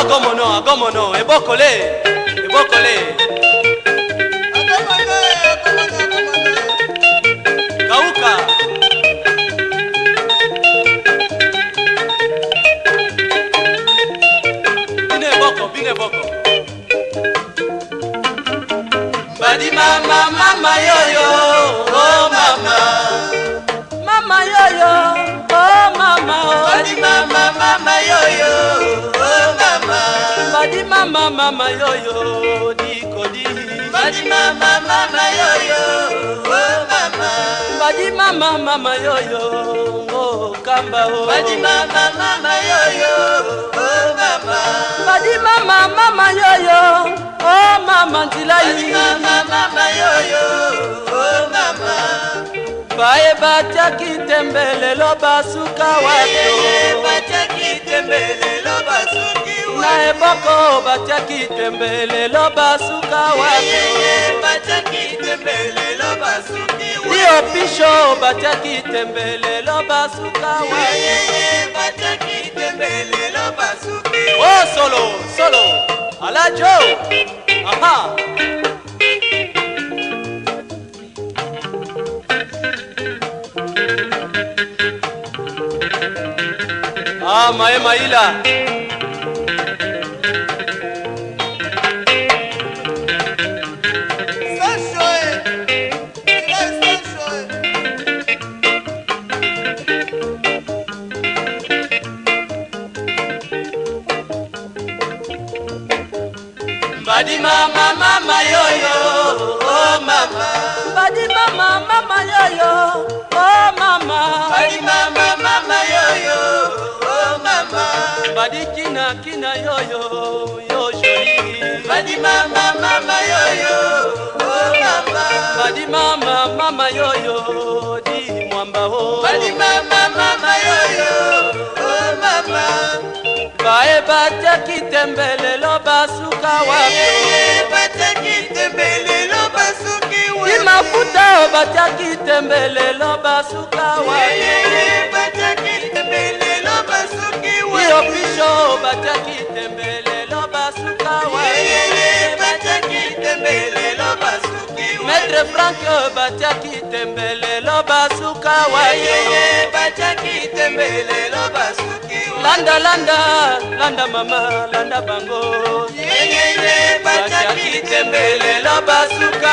agomono agomono ebokole ebokole kauka bine eboko bine eboko badi mama mama yoyo oh mama mama yoyo oh mama oh. badi mama mama yoyo badima mama mayoyo dikodi badima mama mayoyo oh mama badima mama mayoyo ngokamba oh badima mama mayoyo oh mama badima mama mayoyo oh mama nzilai badima mama mayoyo oh mama baye batiaki tembelelo basuka wato batiaki tembelelo basuka na eboko batiaki tembe lelo basuka waio pisho batiaki tembe lelo basuka o oh, solo solo alajo aha Ah, Mae Maila. badima mama mayoyo oh mama badima mama mayoyo oh mama badima mama mayoyo oh mama badikina kina yoyo yo shori badima mama mayoyo oh mama badima mama yoyo di mwamba oh badima mama yoyo oh mama bae bataki tembelelo basuka wapi batiaki tembe lelo basuka wayeyopisho batiaki tembe lelo basuka maître frank batiaki tembe lelo basuka walanda landa landa mama landa bango batiaki tembe lelo basuka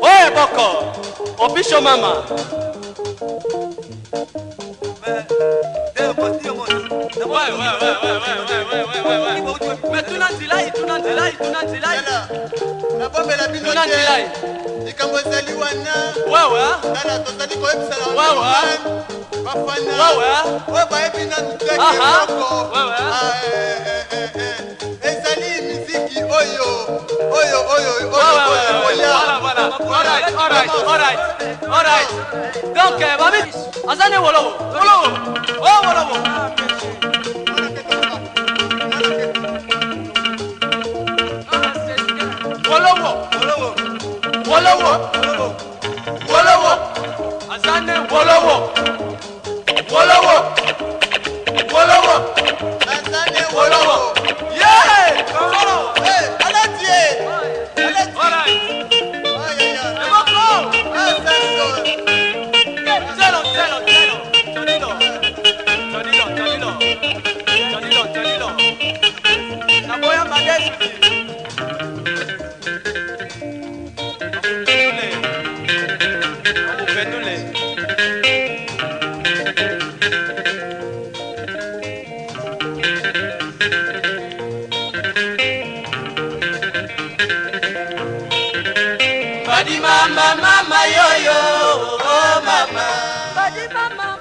Oye boko, opisho mama. mɛ tunantila yi tunantila yi tunantila yi. na bɔ bɛ la bi n'o cɛ i ka mɔ sali wa na. wawa. nana tɔsali kɔ e bi sara. wawa. ba fa na. wawa. o ba e bi na nu tɛ kɛ kɔ. wawa. oyo oyo voilà voilà all right all right all right donc babi asane wolowo wolowo o wolowo. wolowo wolowo wolowo asane wolowo. mama mama yoyo oh mama badi mama